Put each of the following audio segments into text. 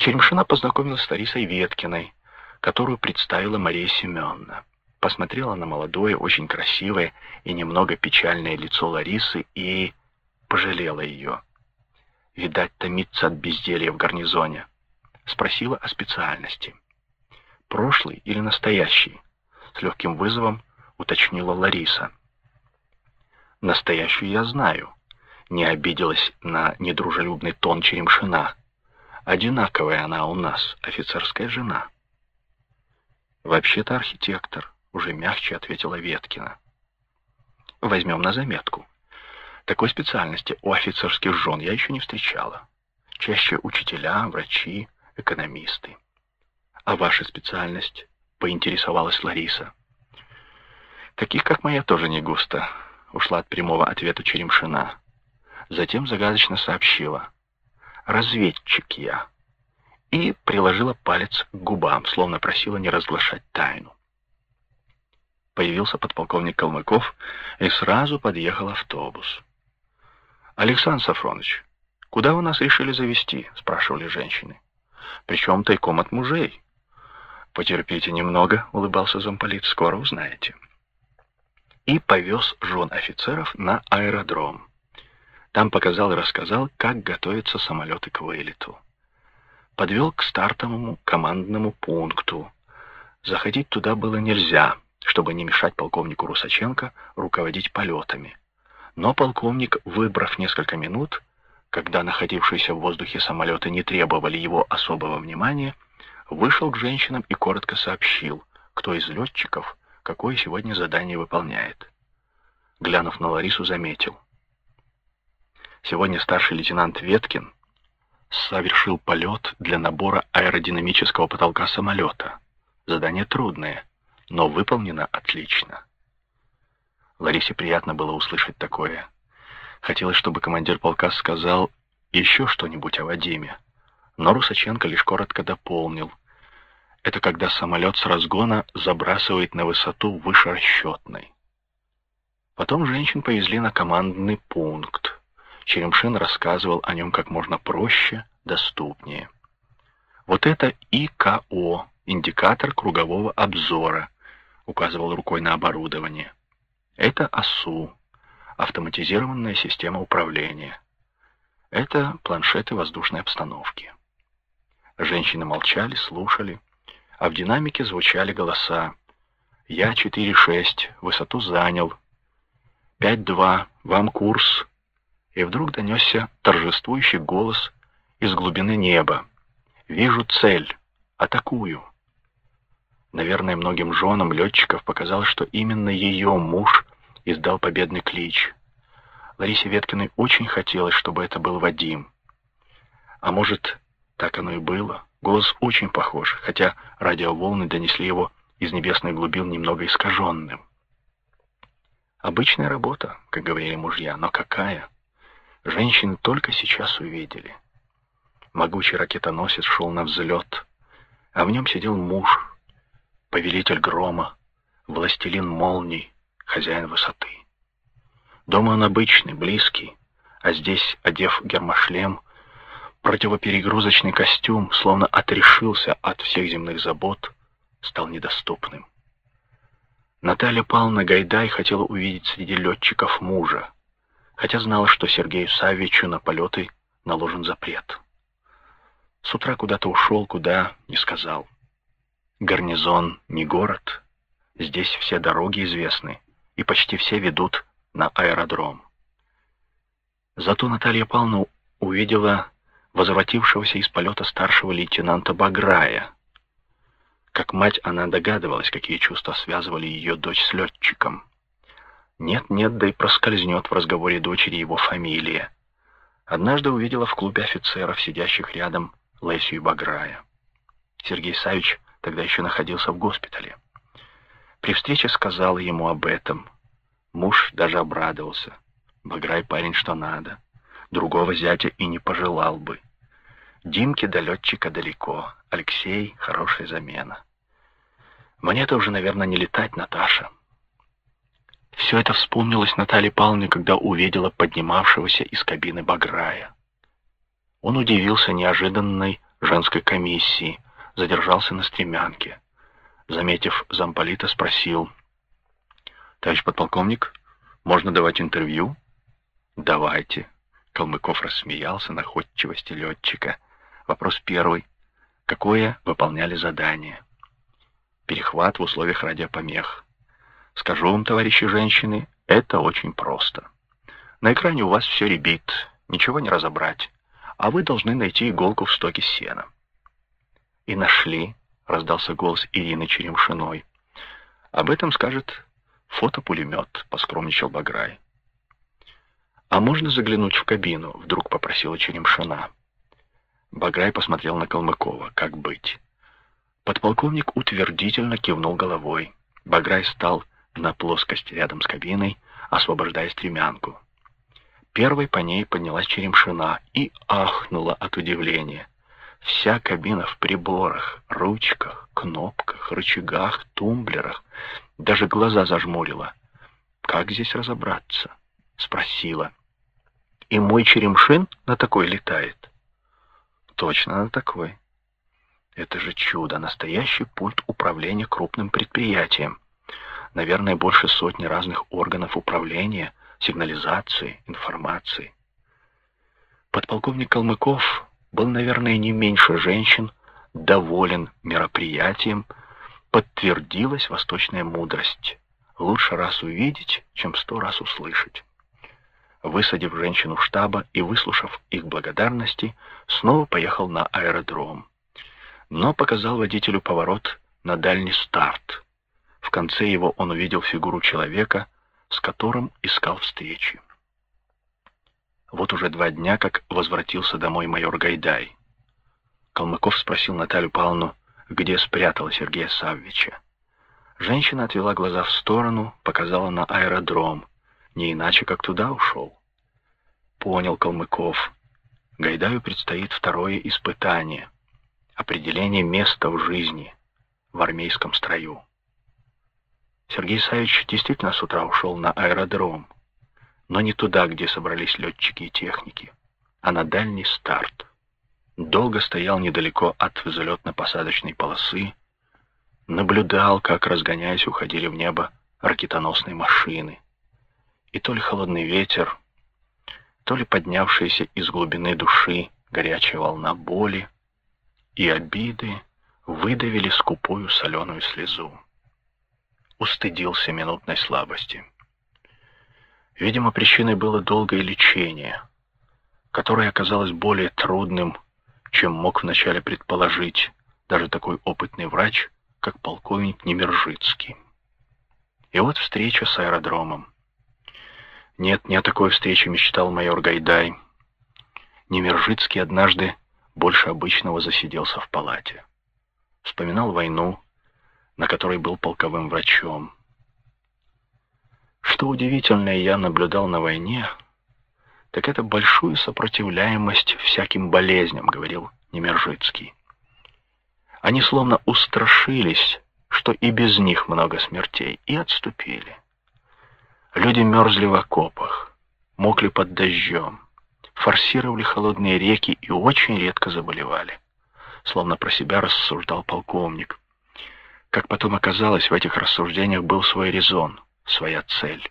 Черемшина познакомилась с Ларисой Веткиной, которую представила Мария Семеновна. Посмотрела на молодое, очень красивое и немного печальное лицо Ларисы и пожалела ее. Видать, томится от безделья в гарнизоне. Спросила о специальности. Прошлый или настоящий? С легким вызовом уточнила Лариса. Настоящую я знаю. Не обиделась на недружелюбный тон Черемшина. Одинаковая она у нас, офицерская жена. Вообще-то архитектор, уже мягче ответила Веткина. Возьмем на заметку. Такой специальности у офицерских жен я еще не встречала. Чаще учителя, врачи, экономисты. А ваша специальность? Поинтересовалась Лариса. Таких, как моя, тоже не густо. Ушла от прямого ответа Черемшина. Затем загадочно сообщила. Разведчик я. И приложила палец к губам, словно просила не разглашать тайну. Появился подполковник Калмыков, и сразу подъехал автобус. «Александр Сафронович, куда вы нас решили завести?» — спрашивали женщины. «Причем тайком от мужей». «Потерпите немного», — улыбался замполит, — «скоро узнаете». И повез жен офицеров на аэродром. Там показал и рассказал, как готовятся самолеты к вылету. Подвел к стартовому командному пункту. Заходить туда было нельзя, чтобы не мешать полковнику Русаченко руководить полетами но полковник, выбрав несколько минут, когда находившиеся в воздухе самолеты не требовали его особого внимания, вышел к женщинам и коротко сообщил, кто из летчиков какое сегодня задание выполняет. Глянув на Ларису, заметил. Сегодня старший лейтенант Веткин совершил полет для набора аэродинамического потолка самолета. Задание трудное, но выполнено отлично. Ларисе приятно было услышать такое. Хотелось, чтобы командир полка сказал еще что-нибудь о Вадиме. Но Русаченко лишь коротко дополнил. Это когда самолет с разгона забрасывает на высоту выше расчетной. Потом женщин повезли на командный пункт. Черемшин рассказывал о нем как можно проще, доступнее. Вот это ИКО, индикатор кругового обзора, указывал рукой на оборудование. Это ОСУ, автоматизированная система управления. Это планшеты воздушной обстановки. Женщины молчали, слушали, а в динамике звучали голоса. «Я 4-6, высоту занял. 5-2, вам курс». И вдруг донесся торжествующий голос из глубины неба. «Вижу цель. Атакую». Наверное, многим женам летчиков показалось, что именно ее муж издал победный клич. Ларисе Веткиной очень хотелось, чтобы это был Вадим. А может, так оно и было. Голос очень похож, хотя радиоволны донесли его из небесных глубин немного искаженным. Обычная работа, как говорили мужья, но какая? Женщины только сейчас увидели. Могучий ракетоносец шел на взлет, а в нем сидел муж, повелитель грома, властелин молний, хозяин высоты. Дома он обычный, близкий, а здесь, одев гермошлем, противоперегрузочный костюм, словно отрешился от всех земных забот, стал недоступным. Наталья Павловна Гайдай хотела увидеть среди летчиков мужа, хотя знала, что Сергею Савичу на полеты наложен запрет. С утра куда-то ушел, куда, не сказал. Гарнизон не город, здесь все дороги известны, и почти все ведут на аэродром. Зато Наталья Павловна увидела возвратившегося из полета старшего лейтенанта Баграя. Как мать она догадывалась, какие чувства связывали ее дочь с летчиком. Нет-нет, да и проскользнет в разговоре дочери его фамилия. Однажды увидела в клубе офицеров, сидящих рядом, Лесию Баграя. Сергей Савич тогда еще находился в госпитале. При встрече сказала ему об этом. Муж даже обрадовался. Баграй парень что надо. Другого зятя и не пожелал бы. Димке до летчика далеко. Алексей — хорошая замена. Мне-то уже, наверное, не летать, Наташа. Все это вспомнилось Наталье Павловне, когда увидела поднимавшегося из кабины Баграя. Он удивился неожиданной женской комиссии, задержался на стремянке. Заметив замполита, спросил, «Товарищ подполковник, можно давать интервью?» «Давайте». Калмыков рассмеялся находчивости летчика. Вопрос первый. Какое выполняли задание? Перехват в условиях радиопомех. Скажу вам, товарищи женщины, это очень просто. На экране у вас все ребит, ничего не разобрать, а вы должны найти иголку в стоке сена. И нашли, раздался голос Ирины Черемшиной. Об этом скажет фотопулемет, поскромничал Баграй. «А можно заглянуть в кабину?» — вдруг попросила Черемшина. Баграй посмотрел на Калмыкова. «Как быть?» Подполковник утвердительно кивнул головой. Баграй стал на плоскость рядом с кабиной, освобождая стремянку. Первой по ней поднялась Черемшина и ахнула от удивления. Вся кабина в приборах, ручках, кнопках, рычагах, тумблерах. Даже глаза зажмурила. «Как здесь разобраться?» — спросила. И мой черемшин на такой летает. Точно на такой. Это же чудо, настоящий пульт управления крупным предприятием. Наверное, больше сотни разных органов управления, сигнализации, информации. Подполковник Калмыков был, наверное, не меньше женщин, доволен мероприятием, подтвердилась восточная мудрость. Лучше раз увидеть, чем сто раз услышать высадив женщину штаба и выслушав их благодарности, снова поехал на аэродром. Но показал водителю поворот на дальний старт. В конце его он увидел фигуру человека, с которым искал встречи. Вот уже два дня, как возвратился домой майор Гайдай. Калмыков спросил Наталью Павловну, где спрятала Сергея Саввича. Женщина отвела глаза в сторону, показала на аэродром, не иначе, как туда ушел. Понял Калмыков. Гайдаю предстоит второе испытание. Определение места в жизни в армейском строю. Сергей Савич действительно с утра ушел на аэродром, но не туда, где собрались летчики и техники, а на дальний старт. Долго стоял недалеко от взлетно-посадочной полосы, наблюдал, как, разгоняясь, уходили в небо ракетоносные машины. И то ли холодный ветер, то ли поднявшаяся из глубины души горячая волна боли и обиды выдавили скупую соленую слезу. Устыдился минутной слабости. Видимо, причиной было долгое лечение, которое оказалось более трудным, чем мог вначале предположить даже такой опытный врач, как полковник Немержицкий. И вот встреча с аэродромом. Нет, не о такой встрече мечтал майор Гайдай. Немержицкий однажды больше обычного засиделся в палате. Вспоминал войну, на которой был полковым врачом. Что удивительное я наблюдал на войне, так это большую сопротивляемость всяким болезням, говорил Немержицкий. Они словно устрашились, что и без них много смертей, и отступили. Люди мерзли в окопах, мокли под дождем, форсировали холодные реки и очень редко заболевали. Словно про себя рассуждал полковник. Как потом оказалось, в этих рассуждениях был свой резон, своя цель.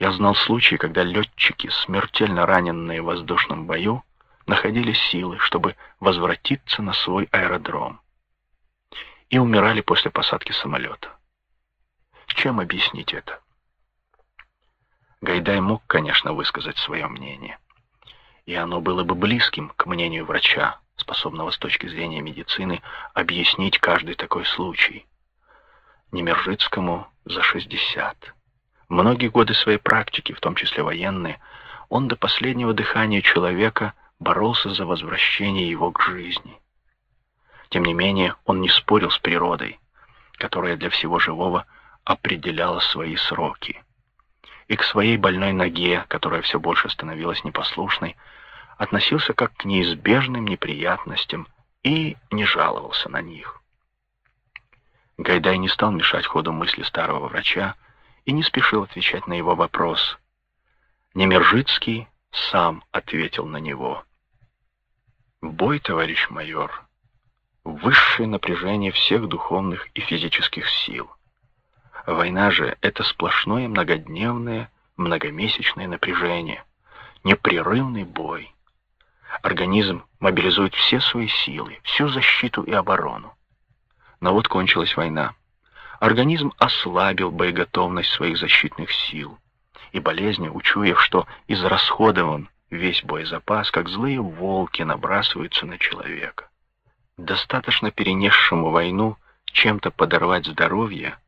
Я знал случаи, когда летчики, смертельно раненные в воздушном бою, находили силы, чтобы возвратиться на свой аэродром. И умирали после посадки самолета. Чем объяснить это? Гайдай мог, конечно, высказать свое мнение. И оно было бы близким к мнению врача, способного с точки зрения медицины объяснить каждый такой случай. Немержицкому за 60. Многие годы своей практики, в том числе военные, он до последнего дыхания человека боролся за возвращение его к жизни. Тем не менее, он не спорил с природой, которая для всего живого определяла свои сроки и к своей больной ноге, которая все больше становилась непослушной, относился как к неизбежным неприятностям и не жаловался на них. Гайдай не стал мешать ходу мысли старого врача и не спешил отвечать на его вопрос. Немержицкий сам ответил на него. Бой, товарищ майор, высшее напряжение всех духовных и физических сил. Война же — это сплошное многодневное, многомесячное напряжение, непрерывный бой. Организм мобилизует все свои силы, всю защиту и оборону. Но вот кончилась война. Организм ослабил боеготовность своих защитных сил, и болезни, учуяв, что израсходован весь боезапас, как злые волки набрасываются на человека. Достаточно перенесшему войну чем-то подорвать здоровье,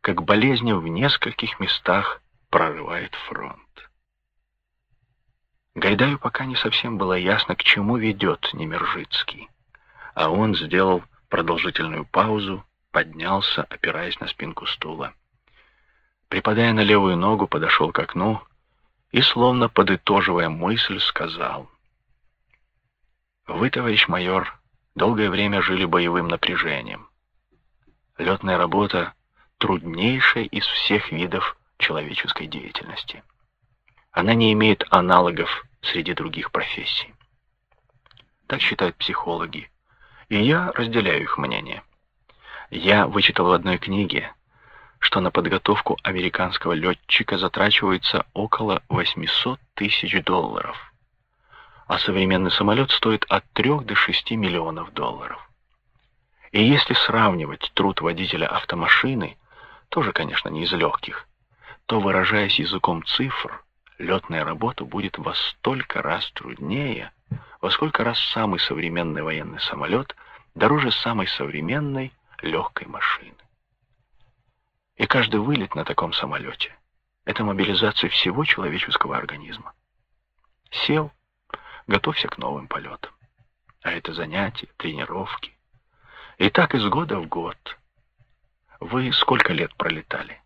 как болезнь в нескольких местах прорывает фронт. Гайдаю пока не совсем было ясно, к чему ведет Немержицкий, а он сделал продолжительную паузу, поднялся, опираясь на спинку стула. Припадая на левую ногу, подошел к окну и, словно подытоживая мысль, сказал. «Вы, товарищ майор, долгое время жили боевым напряжением. Летная работа — труднейшая из всех видов человеческой деятельности. Она не имеет аналогов среди других профессий. Так считают психологи, и я разделяю их мнение. Я вычитал в одной книге, что на подготовку американского летчика затрачивается около 800 тысяч долларов, а современный самолет стоит от 3 до 6 миллионов долларов. И если сравнивать труд водителя автомашины, тоже, конечно, не из легких, то, выражаясь языком цифр, летная работа будет во столько раз труднее, во сколько раз самый современный военный самолет дороже самой современной легкой машины. И каждый вылет на таком самолете — это мобилизация всего человеческого организма. Сел, готовься к новым полетам. А это занятия, тренировки. И так из года в год. Вы сколько лет пролетали?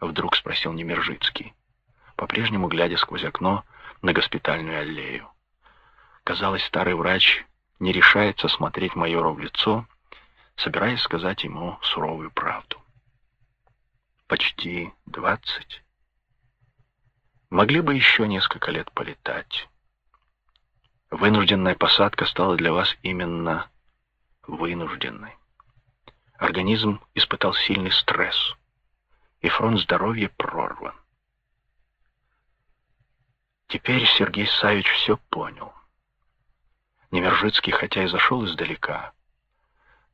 Вдруг спросил Немержицкий, по-прежнему глядя сквозь окно на госпитальную аллею. Казалось, старый врач не решается смотреть майору в лицо, собираясь сказать ему суровую правду почти двадцать. Могли бы еще несколько лет полетать. Вынужденная посадка стала для вас именно вынужденной. Организм испытал сильный стресс, и фронт здоровья прорван. Теперь Сергей Савич все понял. Немержицкий, хотя и зашел издалека,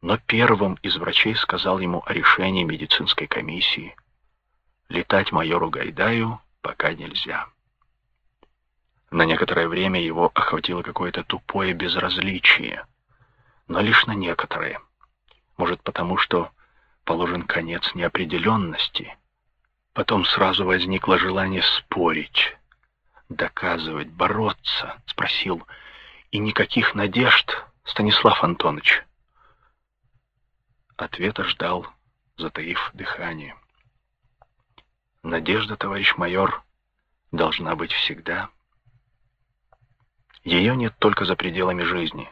но первым из врачей сказал ему о решении медицинской комиссии Летать майору Гайдаю пока нельзя. На некоторое время его охватило какое-то тупое безразличие, но лишь на некоторое. Может, потому что положен конец неопределенности. Потом сразу возникло желание спорить, доказывать, бороться. Спросил, и никаких надежд, Станислав Антонович? Ответа ждал, затаив дыхание. Надежда, товарищ майор, должна быть всегда. Ее нет только за пределами жизни.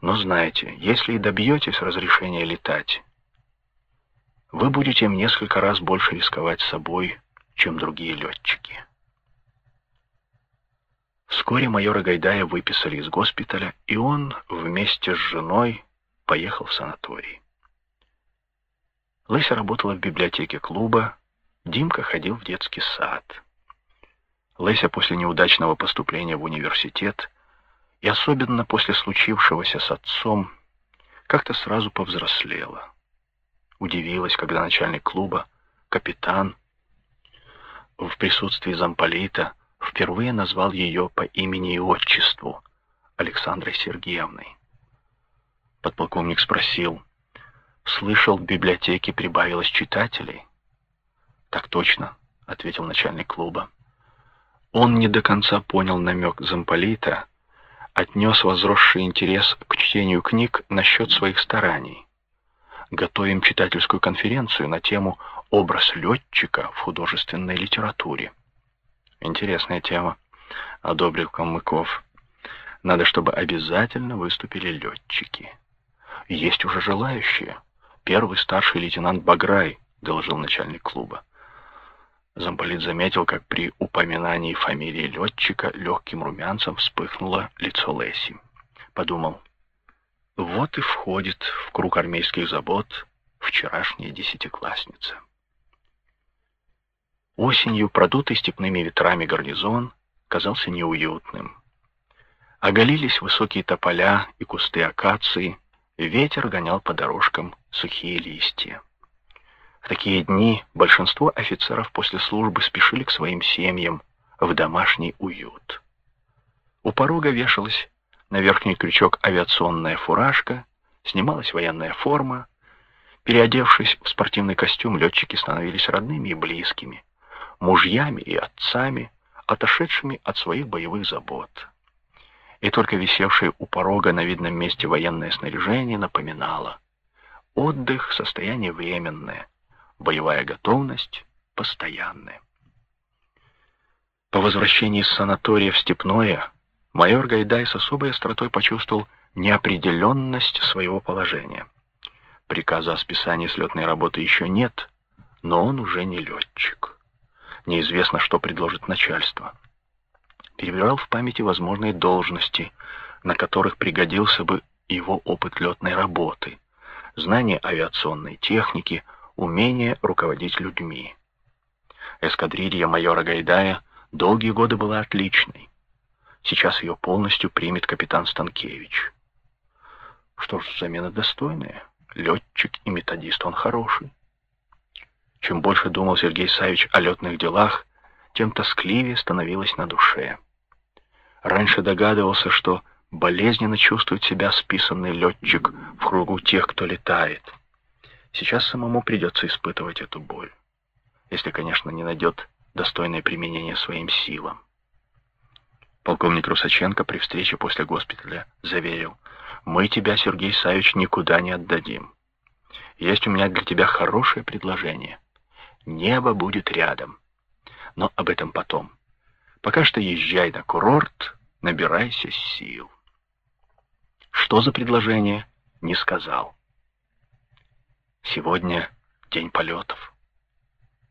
Но знаете, если и добьетесь разрешения летать, вы будете в несколько раз больше рисковать собой, чем другие летчики. Вскоре майора Гайдая выписали из госпиталя, и он вместе с женой поехал в санаторий. Лыся работала в библиотеке клуба, Димка ходил в детский сад. Леся после неудачного поступления в университет и особенно после случившегося с отцом как-то сразу повзрослела. Удивилась, когда начальник клуба, капитан, в присутствии замполита впервые назвал ее по имени и отчеству Александрой Сергеевной. Подполковник спросил, слышал, в библиотеке прибавилось читателей? «Так точно», — ответил начальник клуба. Он не до конца понял намек замполита, отнес возросший интерес к чтению книг насчет своих стараний. Готовим читательскую конференцию на тему «Образ летчика в художественной литературе». Интересная тема, одобрил Калмыков. Надо, чтобы обязательно выступили летчики. Есть уже желающие. Первый старший лейтенант Баграй, доложил начальник клуба. Замполит заметил, как при упоминании фамилии летчика легким румянцем вспыхнуло лицо Лесси. Подумал, вот и входит в круг армейских забот вчерашняя десятиклассница. Осенью, продутый степными ветрами гарнизон, казался неуютным. Оголились высокие тополя и кусты акации, ветер гонял по дорожкам сухие листья. В такие дни большинство офицеров после службы спешили к своим семьям в домашний уют. У порога вешалась на верхний крючок авиационная фуражка, снималась военная форма. Переодевшись в спортивный костюм, летчики становились родными и близкими, мужьями и отцами, отошедшими от своих боевых забот. И только висевшее у порога на видном месте военное снаряжение напоминало. Отдых — состояние временное, боевая готовность постоянная. По возвращении из санатория в Степное майор Гайдай с особой остротой почувствовал неопределенность своего положения. Приказа о списании слетной работы еще нет, но он уже не летчик. Неизвестно, что предложит начальство. Перебирал в памяти возможные должности, на которых пригодился бы его опыт летной работы, знание авиационной техники, умение руководить людьми. Эскадрилья майора Гайдая долгие годы была отличной. Сейчас ее полностью примет капитан Станкевич. Что ж, замена достойная. Летчик и методист он хороший. Чем больше думал Сергей Савич о летных делах, тем тоскливее становилось на душе. Раньше догадывался, что болезненно чувствует себя списанный летчик в кругу тех, кто летает. Сейчас самому придется испытывать эту боль. Если, конечно, не найдет достойное применение своим силам. Полковник Русаченко при встрече после госпиталя заверил, «Мы тебя, Сергей Савич, никуда не отдадим. Есть у меня для тебя хорошее предложение. Небо будет рядом. Но об этом потом. Пока что езжай на курорт, набирайся сил». Что за предложение, не сказал. Сегодня день полетов.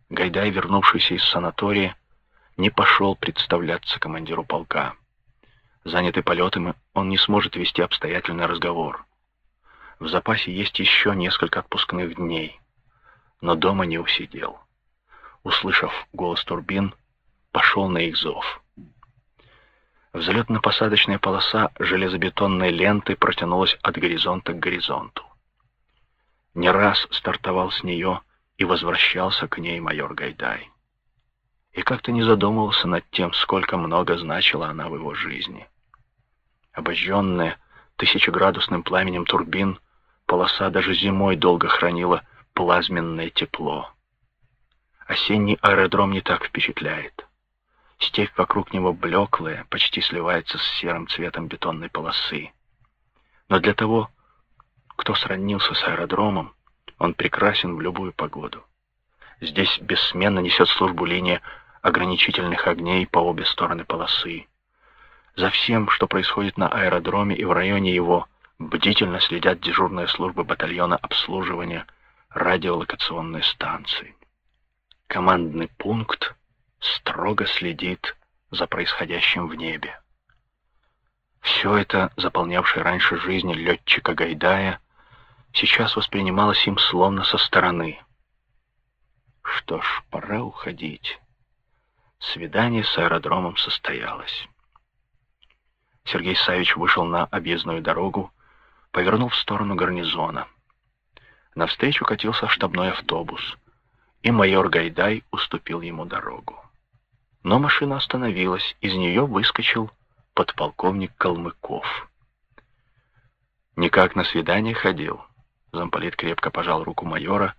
Гайдай, вернувшийся из санатория, не пошел представляться командиру полка. Занятый полетами, он не сможет вести обстоятельный разговор. В запасе есть еще несколько отпускных дней, но дома не усидел. Услышав голос турбин, пошел на их зов. Взлетно-посадочная полоса железобетонной ленты протянулась от горизонта к горизонту. Не раз стартовал с нее и возвращался к ней майор Гайдай. И как-то не задумывался над тем, сколько много значила она в его жизни. Обожженная тысячеградусным пламенем турбин, полоса даже зимой долго хранила плазменное тепло. Осенний аэродром не так впечатляет. Степь вокруг него блеклая, почти сливается с серым цветом бетонной полосы. Но для того, кто сроднился с аэродромом, он прекрасен в любую погоду. Здесь бессменно несет службу линия ограничительных огней по обе стороны полосы. За всем, что происходит на аэродроме и в районе его, бдительно следят дежурные службы батальона обслуживания радиолокационной станции. Командный пункт строго следит за происходящим в небе. Все это, заполнявшее раньше жизнь летчика Гайдая, сейчас воспринималось им словно со стороны. Что ж, пора уходить. Свидание с аэродромом состоялось. Сергей Савич вышел на объездную дорогу, повернул в сторону гарнизона. Навстречу катился штабной автобус, и майор Гайдай уступил ему дорогу. Но машина остановилась, из нее выскочил подполковник Калмыков. Никак на свидание ходил. Замполит крепко пожал руку майора,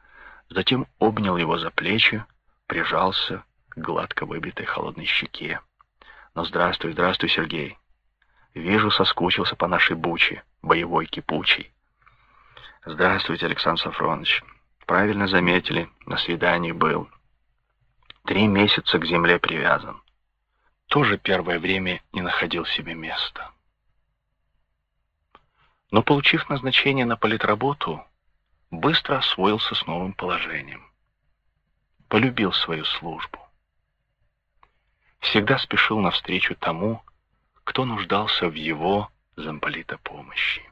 затем обнял его за плечи, прижался к гладко выбитой холодной щеке. «Ну, здравствуй, здравствуй, Сергей. Вижу, соскучился по нашей буче, боевой кипучей». «Здравствуйте, Александр Сафронович. Правильно заметили, на свидании был. Три месяца к земле привязан. Тоже первое время не находил себе места». Но, получив назначение на политработу, быстро освоился с новым положением. Полюбил свою службу. всегда спешил навстречу тому, кто нуждался в его замполита помощи.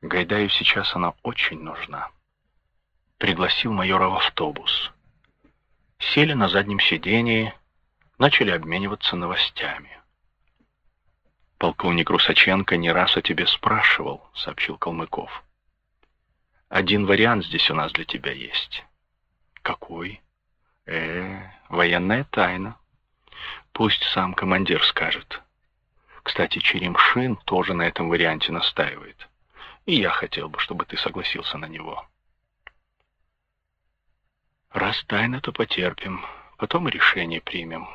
Гайдаю сейчас она очень нужна. Пригласил майора в автобус. Сели на заднем сидении, начали обмениваться новостями. Полковник Русаченко не раз о тебе спрашивал, сообщил Калмыков. Один вариант здесь у нас для тебя есть. Какой? Э, военная тайна. Пусть сам командир скажет. Кстати, Черемшин тоже на этом варианте настаивает. И я хотел бы, чтобы ты согласился на него. Раз тайна, то потерпим. Потом решение примем.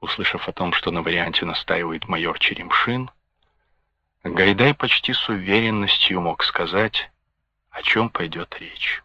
Услышав о том, что на варианте настаивает майор Черемшин, Гайдай почти с уверенностью мог сказать, о чем пойдет речь.